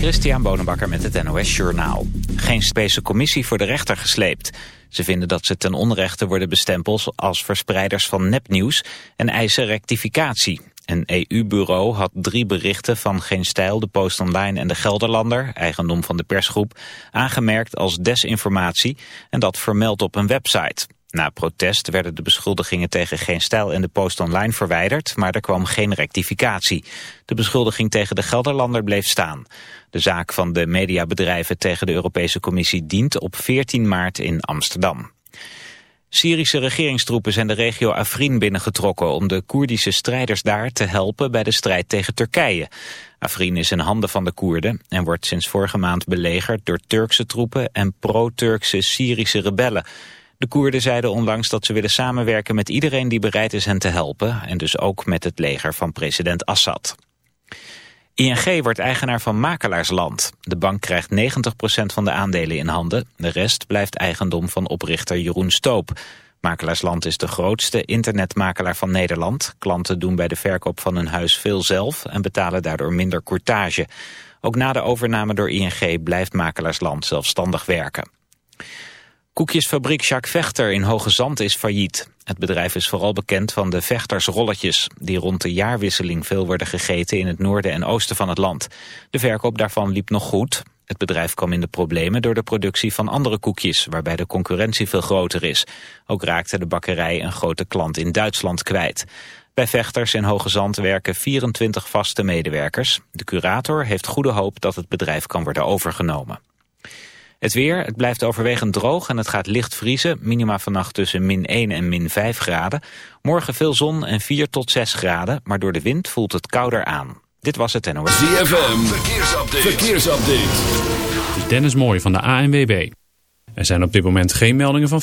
Christian Bonenbakker met het NOS Journaal. Geen Space commissie voor de rechter gesleept. Ze vinden dat ze ten onrechte worden bestempeld als verspreiders van nepnieuws en eisen rectificatie. Een EU-bureau had drie berichten van Geen Stijl, de Post Online en de Gelderlander, eigendom van de persgroep, aangemerkt als desinformatie en dat vermeld op een website. Na protest werden de beschuldigingen tegen Geen Stijl en de Post Online verwijderd, maar er kwam geen rectificatie. De beschuldiging tegen de Gelderlander bleef staan. De zaak van de mediabedrijven tegen de Europese Commissie dient op 14 maart in Amsterdam. Syrische regeringstroepen zijn de regio Afrin binnengetrokken om de Koerdische strijders daar te helpen bij de strijd tegen Turkije. Afrin is in handen van de Koerden en wordt sinds vorige maand belegerd door Turkse troepen en pro-Turkse Syrische rebellen. De Koerden zeiden onlangs dat ze willen samenwerken met iedereen die bereid is hen te helpen en dus ook met het leger van president Assad. ING wordt eigenaar van Makelaarsland. De bank krijgt 90% van de aandelen in handen. De rest blijft eigendom van oprichter Jeroen Stoop. Makelaarsland is de grootste internetmakelaar van Nederland. Klanten doen bij de verkoop van hun huis veel zelf en betalen daardoor minder courtage. Ook na de overname door ING blijft Makelaarsland zelfstandig werken. Koekjesfabriek Jacques Vechter in Hoge Zand is failliet. Het bedrijf is vooral bekend van de vechtersrolletjes... die rond de jaarwisseling veel worden gegeten in het noorden en oosten van het land. De verkoop daarvan liep nog goed. Het bedrijf kwam in de problemen door de productie van andere koekjes... waarbij de concurrentie veel groter is. Ook raakte de bakkerij een grote klant in Duitsland kwijt. Bij Vechters in Hoge Zand werken 24 vaste medewerkers. De curator heeft goede hoop dat het bedrijf kan worden overgenomen. Het weer, het blijft overwegend droog en het gaat licht vriezen. Minima vannacht tussen min 1 en min 5 graden. Morgen veel zon en 4 tot 6 graden, maar door de wind voelt het kouder aan. Dit was het NOS. ZFM, verkeersupdate. verkeersupdate. Dit is Dennis Mooi van de ANWB. Er zijn op dit moment geen meldingen van...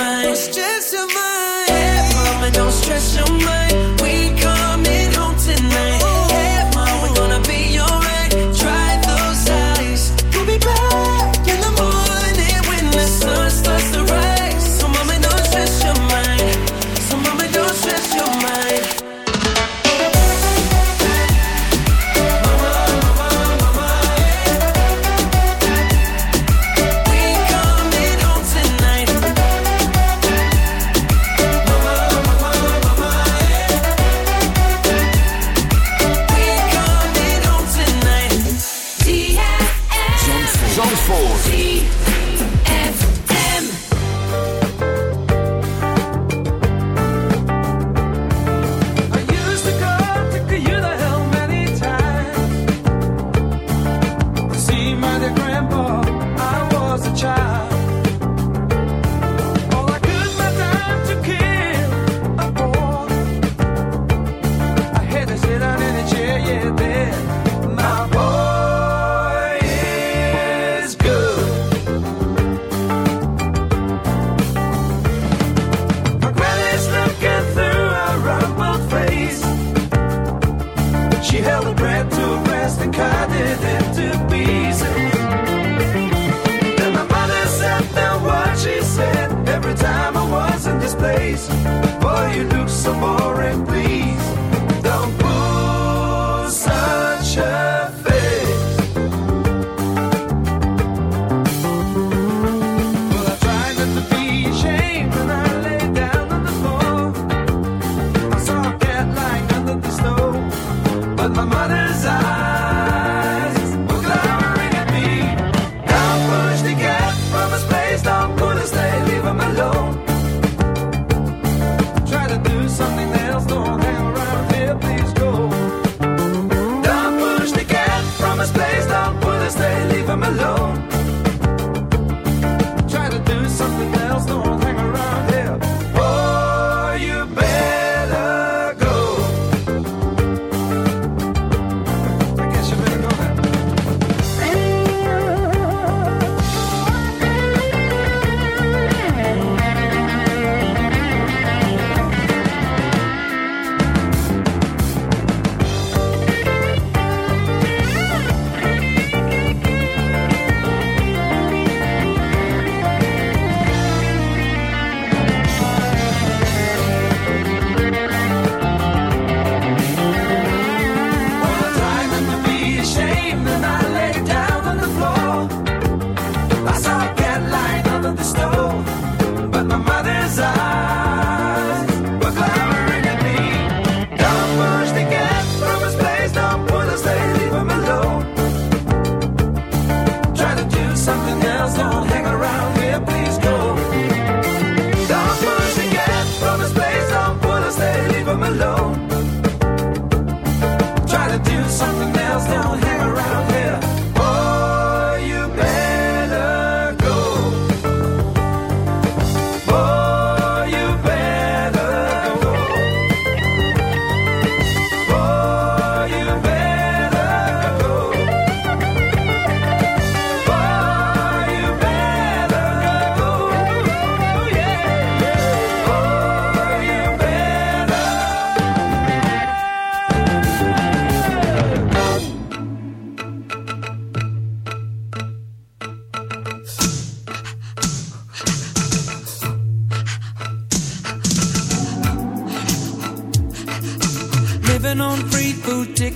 mind.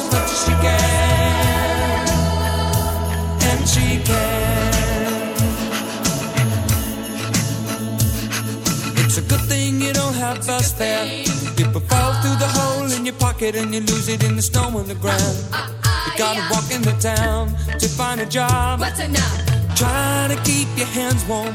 as much as she can And she can It's a good thing you don't have bus fare People fall through the hole in your pocket And you lose it in the snow on the ground you gotta walk in the town to find a job. What's enough? Try to keep your hands warm.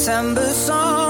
September song.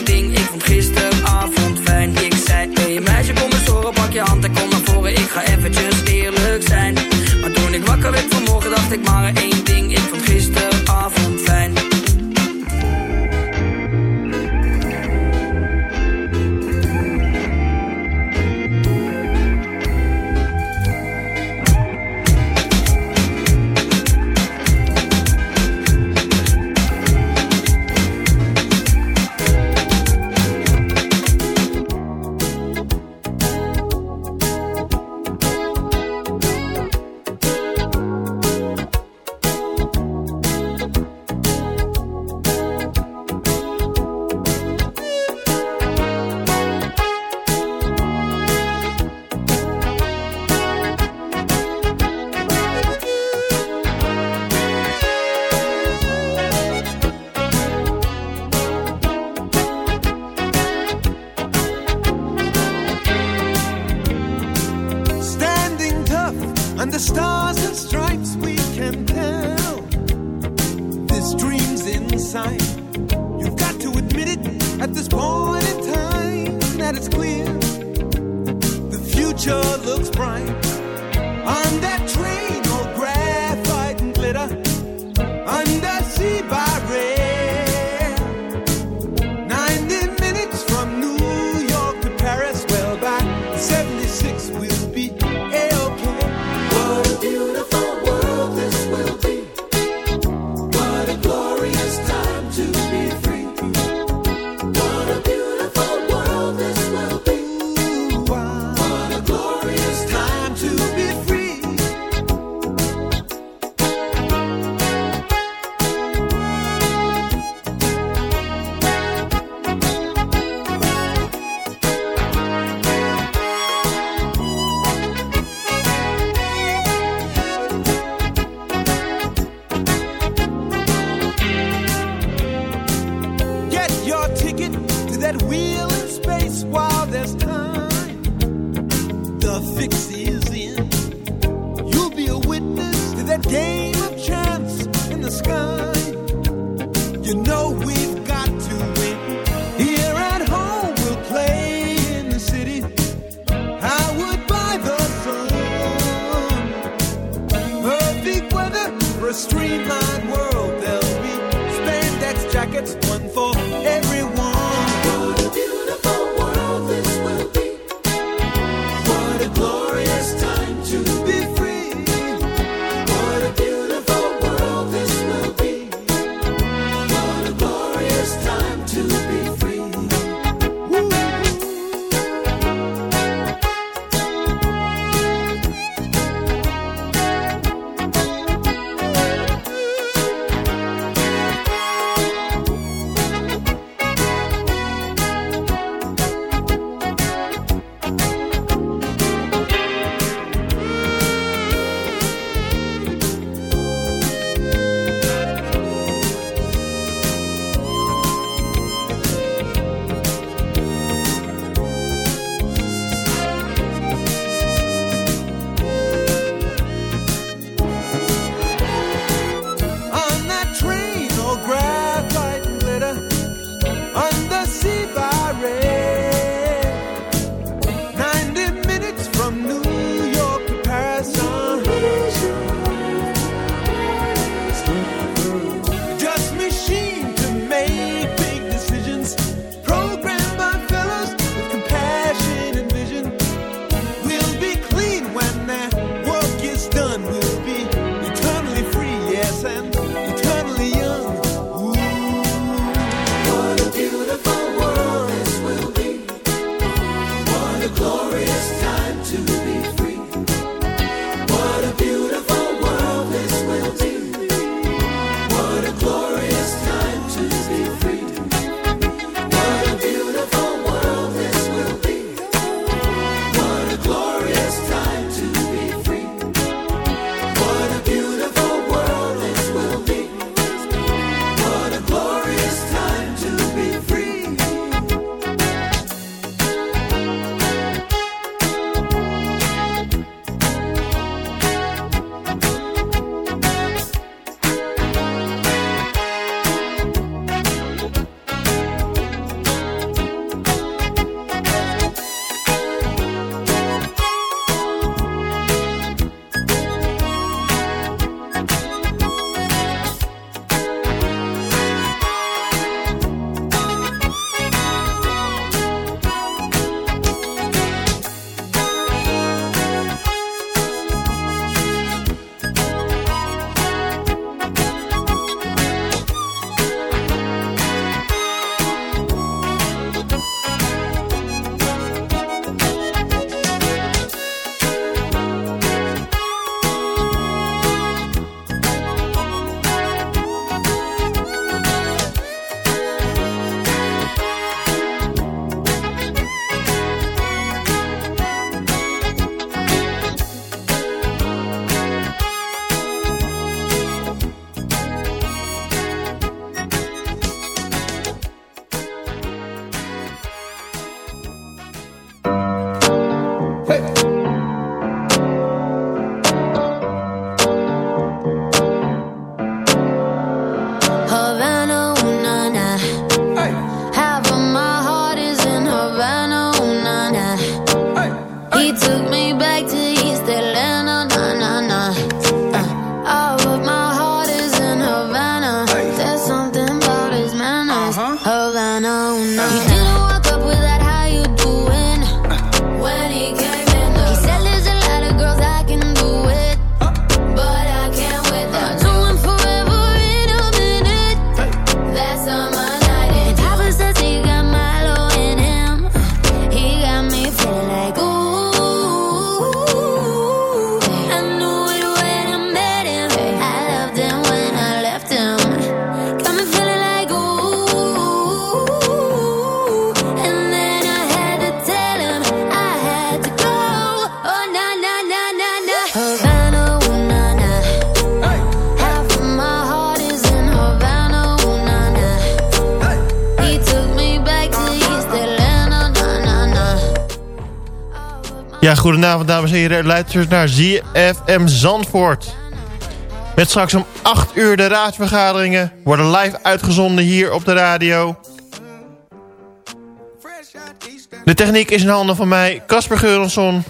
ik maar één ding. goedenavond dames en heren. luister naar ZFM Zandvoort. Met straks om 8 uur de raadsvergaderingen. Worden live uitgezonden hier op de radio. De techniek is in handen van mij, Casper Geurensson.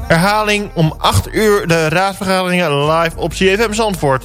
Herhaling om 8 uur de raadsvergaderingen live op ZFM Zandvoort.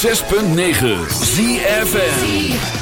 106.9 ZFN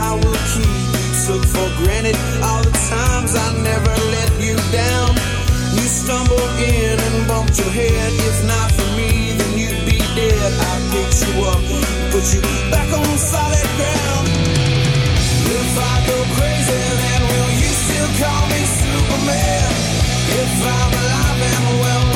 I will keep. Took for granted all the times I never let you down. You stumbled in and bumped your head. If not for me, then you'd be dead. I picked you up, put you back on solid ground. If I go crazy, then will you still call me Superman? If I'm alive and well.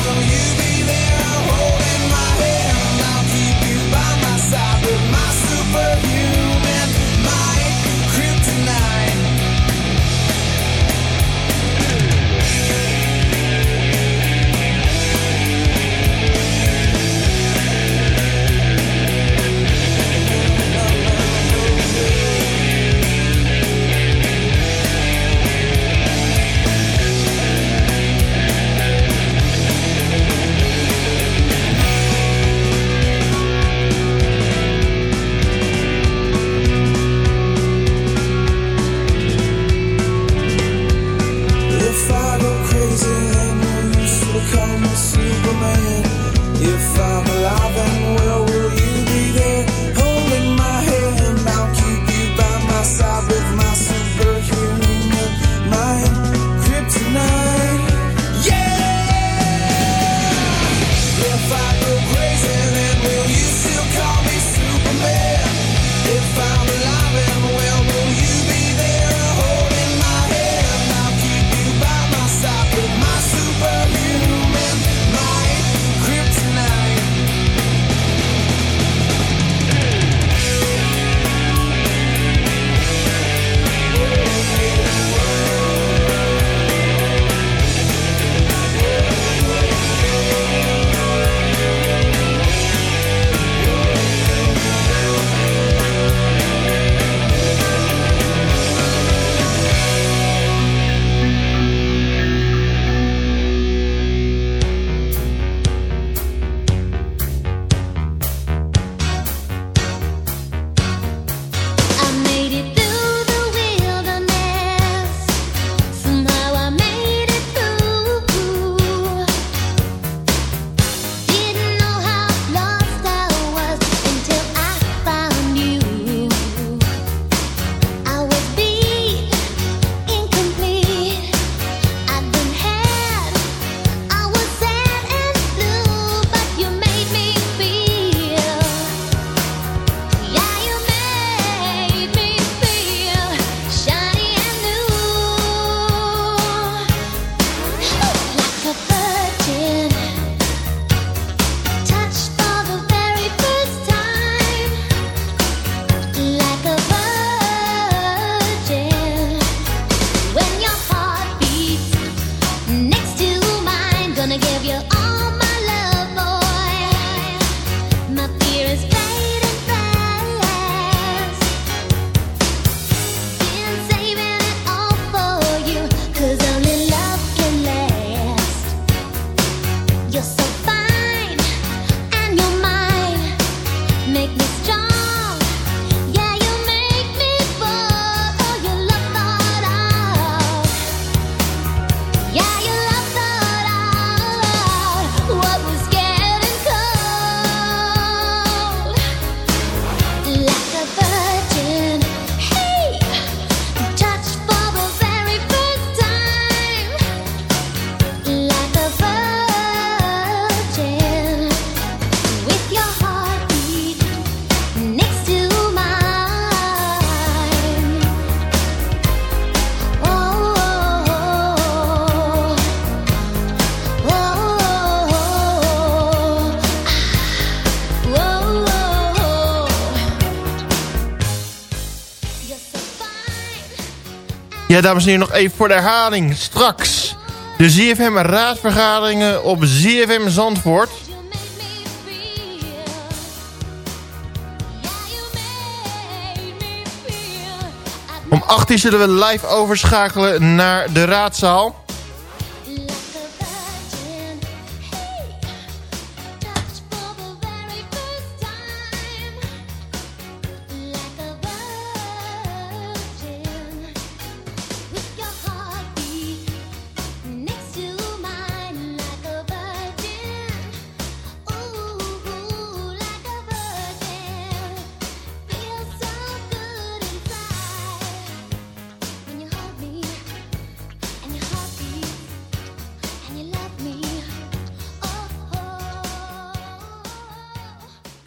Ja, dames en heren, nog even voor de herhaling. Straks de ZFM raadsvergaderingen op ZFM Zandvoort. Om 18 uur zullen we live overschakelen naar de raadzaal.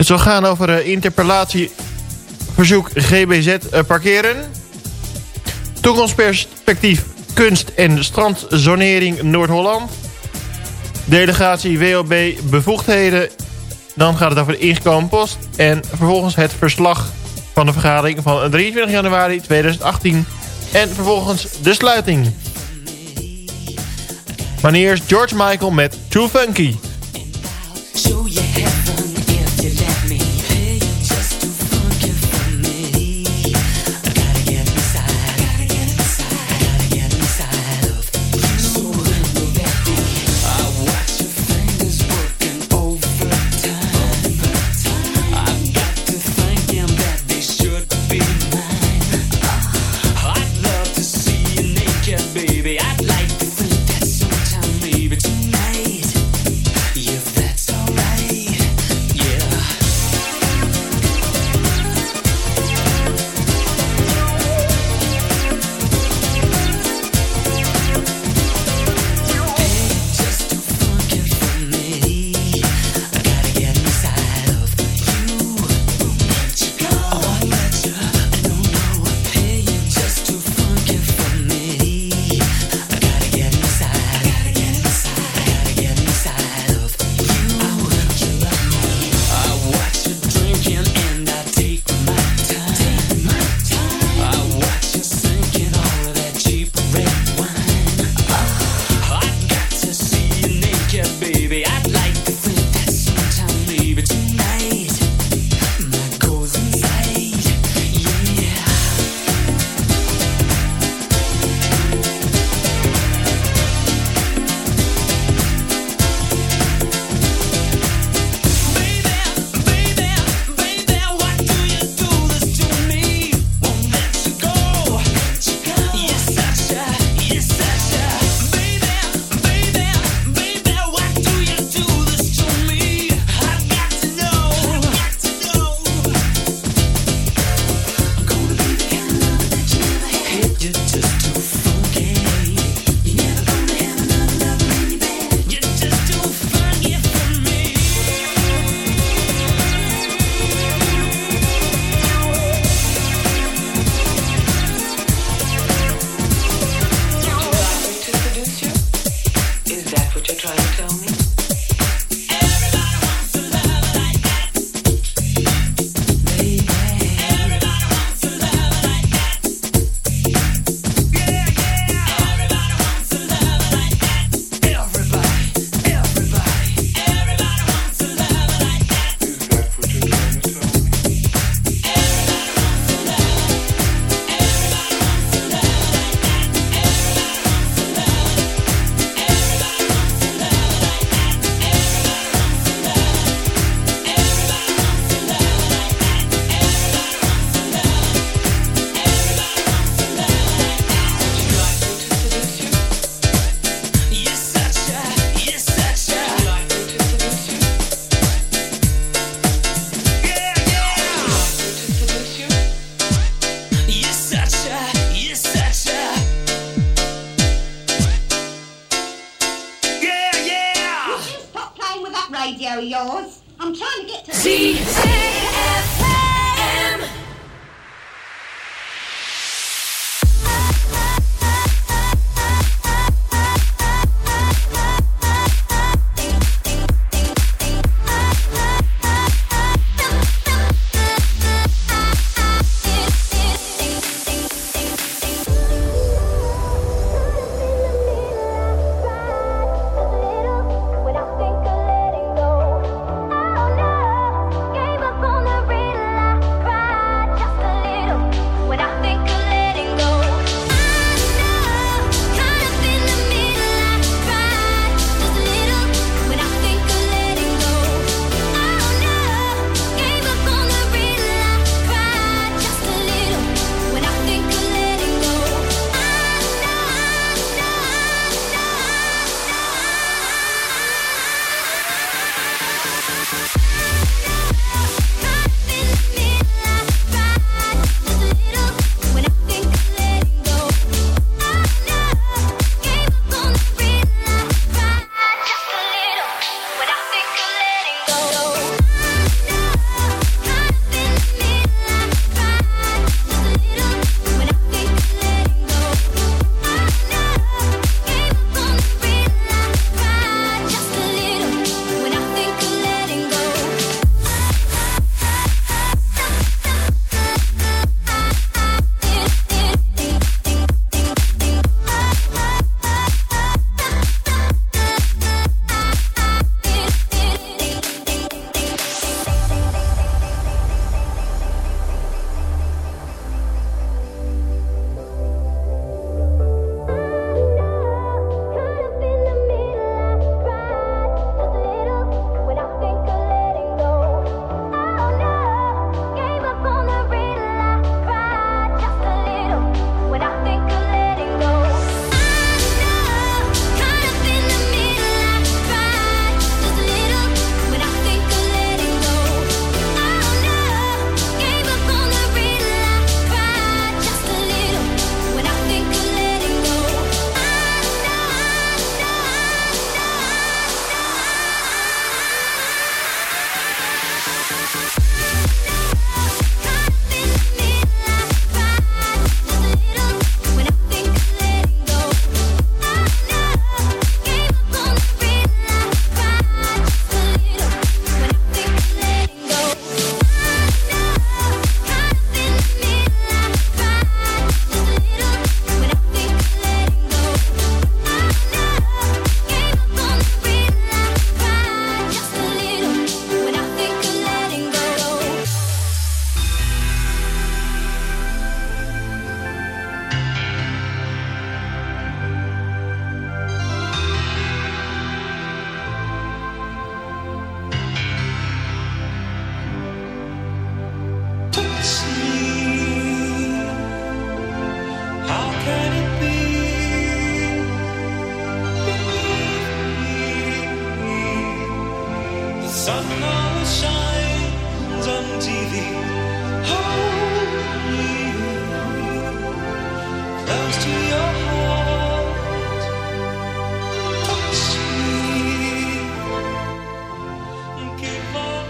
zal gaan over eh, interpellatieverzoek GBZ eh, parkeren. Toekomstperspectief kunst- en strandzonering Noord-Holland. Delegatie WOB bevoegdheden. Dan gaat het over ingekomen post. En vervolgens het verslag van de vergadering van 23 januari 2018. En vervolgens de sluiting. Maar George Michael met Too Funky.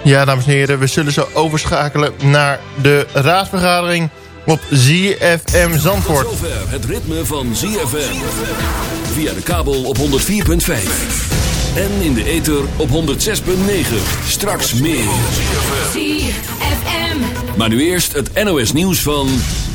Ja, dames en heren, we zullen zo overschakelen naar de raadsvergadering op ZFM Zandvoort. Tot zover het ritme van ZFM. Via de kabel op 104.5. En in de ether op 106.9. Straks meer. ZFM. Maar nu eerst het NOS nieuws van 8 uur.